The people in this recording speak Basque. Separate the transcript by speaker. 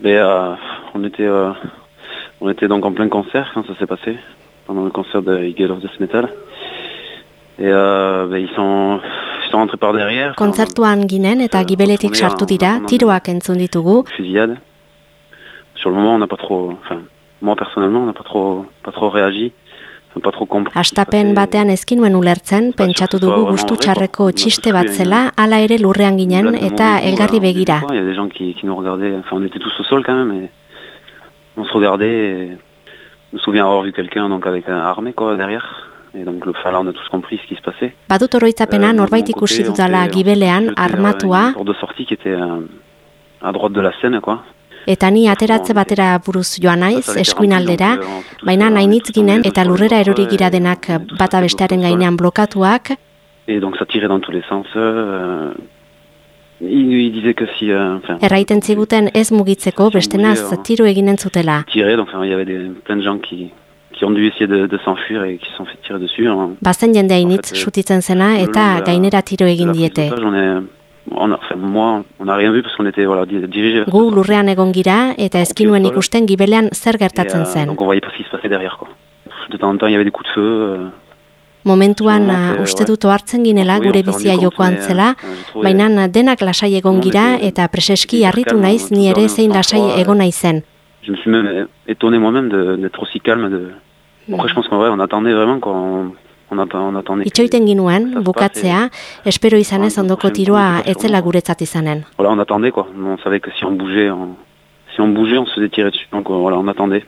Speaker 1: Mais euh, on était euh, on était donc en plein concert quand ça s'est passé pendant le concert de Eagle of Death Metal. Et euh, ben, ils sont ils sont rentrés par derrière.
Speaker 2: Kontzertuan ginen eta gibeletik sartu dira, tiroak entzun ditugu.
Speaker 1: Fusillade. Sur le moment, on n'a pas trop, enfin, moi personnellement, on n'a pas trop, pas trop réagi.
Speaker 2: Astapen batean ezkin nuen ulertzen, pentsatu dugu gustu txarreko txiste bat zela, hala ere lurrean ginen eta elgarri begira.
Speaker 1: Il y a des gens qui, qui nous regardaient, enfin on était tous au sol quand même, et on se regardait, et je me souviens avoir vu quelqu'un donc avec un armé quoi derrière. Et donc le là on a tous compris ce qui se passait.
Speaker 2: Badut oroitzapena
Speaker 1: Euh,
Speaker 2: norbait ikusi dudala gibelean,
Speaker 1: euh,
Speaker 2: armatua,
Speaker 1: porte de sortie qui était euh, à droite de la scène quoi.
Speaker 2: Eta ni ateratze batera buruz joan naiz, eskuinaldera, baina nainitz ginen eta lurrera erori gira denak bata bestearen gainean blokatuak,
Speaker 1: Et donc ça tirait dans tous les sens. Euh, euh,
Speaker 2: erraiten ziguten ez mugitzeko bestenaz tiro eginen zutela.
Speaker 1: tirait, donc il y avait des, plein de gens qui, qui ont dû essayer de, de s'enfuir et qui sont fait tirer dessus.
Speaker 2: Bazen jende hainitz sutitzen zena eta gainera tiro egin diete.
Speaker 1: On a, enfin, moi, on n'a rien vu parce qu'on était voilà, di- dirigés vers
Speaker 2: Gu lurrean egon gira eta ezkinuen ikusten gibelean zer gertatzen
Speaker 1: euh,
Speaker 2: zen.
Speaker 1: donc on voyait pas ce qui se passait derrière. Quoi. De temps en temps, il y avait des coups de feu. euh,
Speaker 2: Momentuan
Speaker 1: Momentu,
Speaker 2: uh, uste dut ohartzen ginela gure bizia jokoan zela,
Speaker 1: euh, trouvé-
Speaker 2: baina denak lasai egon
Speaker 1: on
Speaker 2: gira eta preseski harritu naiz ni ere zein lasai egon naizen.
Speaker 1: Je me suis même étonné moi-même d'être aussi calme. De... Après, je pense qu'en vrai, on attendait vraiment qu'on
Speaker 2: Itxoiten ginuen, bukatzea, espero izanez ondoko tiroa etzela guretzat izanen.
Speaker 1: Voilà, on attendait quoi. On savait que si on bougeait, on... si on bougeait, on se faisait tirer dessus. Donc euh, voilà, on attendait.